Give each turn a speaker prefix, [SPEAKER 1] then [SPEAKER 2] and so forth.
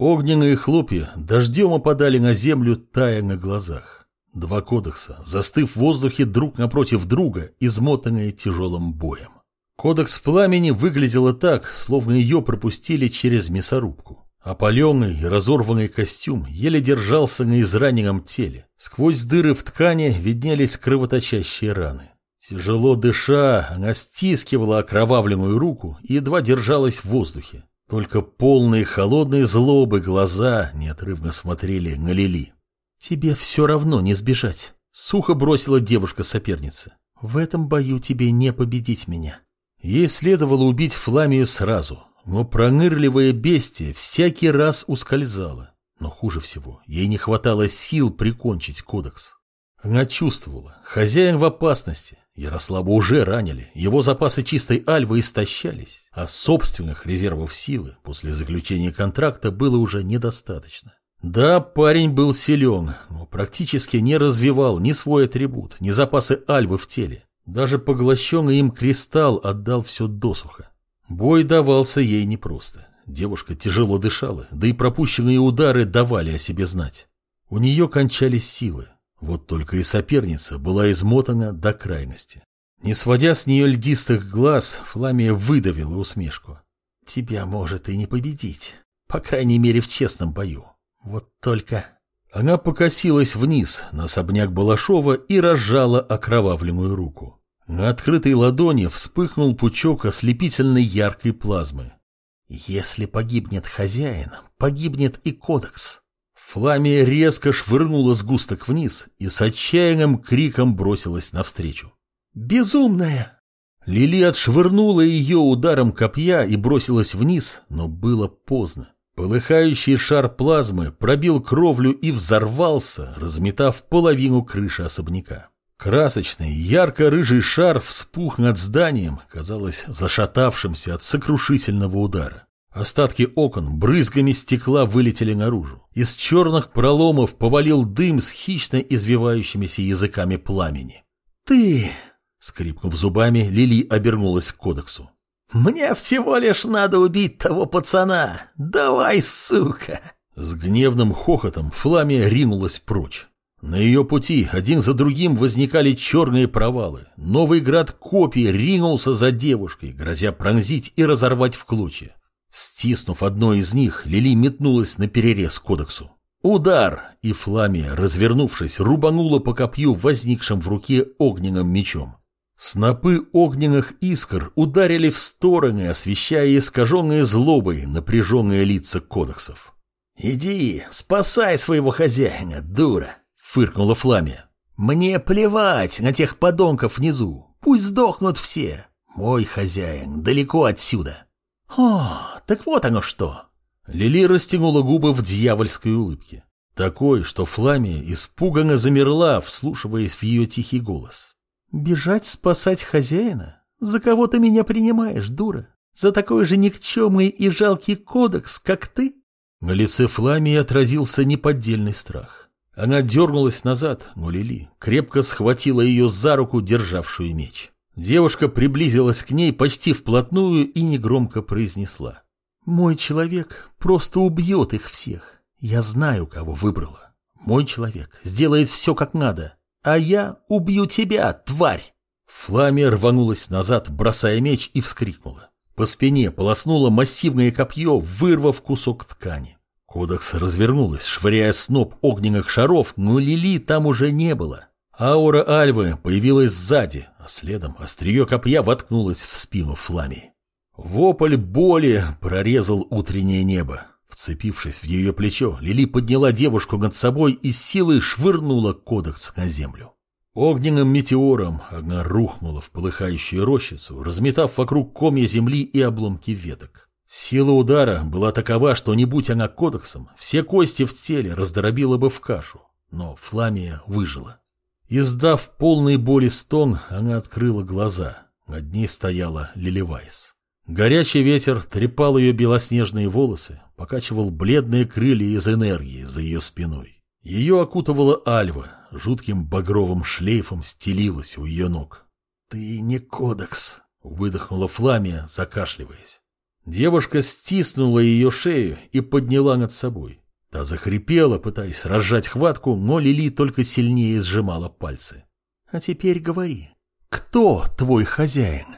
[SPEAKER 1] Огненные хлопья дождем опадали на землю, тая на глазах. Два кодекса, застыв в воздухе друг напротив друга, измотанные тяжелым боем. Кодекс пламени выглядела так, словно ее пропустили через мясорубку. Опаленный и разорванный костюм еле держался на израненном теле. Сквозь дыры в ткани виднелись кровоточащие раны. Тяжело дыша, она стискивала окровавленную руку и едва держалась в воздухе. Только полные холодные злобы глаза неотрывно смотрели на Лили. «Тебе все равно не сбежать», — сухо бросила девушка-соперница. «В этом бою тебе не победить меня». Ей следовало убить Фламию сразу, но пронырливое бестие всякий раз ускользало. Но хуже всего, ей не хватало сил прикончить кодекс. Она чувствовала, хозяин в опасности, Ярослава уже ранили, его запасы чистой альвы истощались, а собственных резервов силы после заключения контракта было уже недостаточно. Да, парень был силен, но практически не развивал ни свой атрибут, ни запасы альвы в теле. Даже поглощенный им кристалл отдал все досуха. Бой давался ей непросто. Девушка тяжело дышала, да и пропущенные удары давали о себе знать. У нее кончались силы, вот только и соперница была измотана до крайности. Не сводя с нее льдистых глаз, Фламия выдавила усмешку. «Тебя может и не победить, по крайней мере в честном бою. Вот только...» Она покосилась вниз на особняк Балашова и разжала окровавленную руку. На открытой ладони вспыхнул пучок ослепительной яркой плазмы. «Если погибнет хозяин, погибнет и кодекс», Фламия резко швырнула сгусток вниз и с отчаянным криком бросилась навстречу. «Безумная!» Лили отшвырнула ее ударом копья и бросилась вниз, но было поздно. Полыхающий шар плазмы пробил кровлю и взорвался, разметав половину крыши особняка. Красочный, ярко-рыжий шар вспух над зданием, казалось, зашатавшимся от сокрушительного удара. Остатки окон брызгами стекла вылетели наружу. Из черных проломов повалил дым с хищно извивающимися языками пламени. «Ты!» — скрипнув зубами, Лили обернулась к кодексу. «Мне всего лишь надо убить того пацана! Давай, сука!» С гневным хохотом Фламия ринулась прочь. На ее пути один за другим возникали черные провалы. Новый град копий ринулся за девушкой, грозя пронзить и разорвать в клочья. Стиснув одно из них, Лили метнулась на перерез кодексу. Удар! И Фламия, развернувшись, рубанула по копью, возникшим в руке огненным мечом. Снопы огненных искр ударили в стороны, освещая искаженные злобой напряженные лица кодексов. «Иди, спасай своего хозяина, дура!» — фыркнула Фламия. «Мне плевать на тех подонков внизу. Пусть сдохнут все. Мой хозяин далеко отсюда». «О, так вот оно что!» Лили растянула губы в дьявольской улыбке. Такой, что Фламия испуганно замерла, вслушиваясь в ее тихий голос. «Бежать спасать хозяина? За кого ты меня принимаешь, дура? За такой же никчемный и жалкий кодекс, как ты?» На лице Фламии отразился неподдельный страх. Она дернулась назад, но Лили крепко схватила ее за руку, державшую меч. Девушка приблизилась к ней почти вплотную и негромко произнесла. «Мой человек просто убьет их всех. Я знаю, кого выбрала. Мой человек сделает все как надо, а я убью тебя, тварь!» Фламия рванулась назад, бросая меч, и вскрикнула. По спине полоснуло массивное копье, вырвав кусок ткани. Кодекс развернулась, швыряя сноп огненных шаров, но Лили там уже не было. Аура Альвы появилась сзади, а следом острие копья воткнулось в спину Флами. Вопль боли прорезал утреннее небо. Вцепившись в ее плечо, Лили подняла девушку над собой и силой швырнула кодекс на землю. Огненным метеором она рухнула в полыхающую рощицу, разметав вокруг комья земли и обломки веток. Сила удара была такова, что не будь она кодексом, все кости в теле раздробила бы в кашу. Но Фламия выжила. Издав полный боли стон, она открыла глаза. Над ней стояла Лилевайс. Горячий ветер трепал ее белоснежные волосы, покачивал бледные крылья из энергии за ее спиной. Ее окутывала Альва, жутким багровым шлейфом стелилась у ее ног. «Ты не кодекс», — выдохнула Фламия, закашливаясь. Девушка стиснула ее шею и подняла над собой. Та захрипела, пытаясь разжать хватку, но Лили только сильнее сжимала пальцы. «А теперь говори, кто твой хозяин?»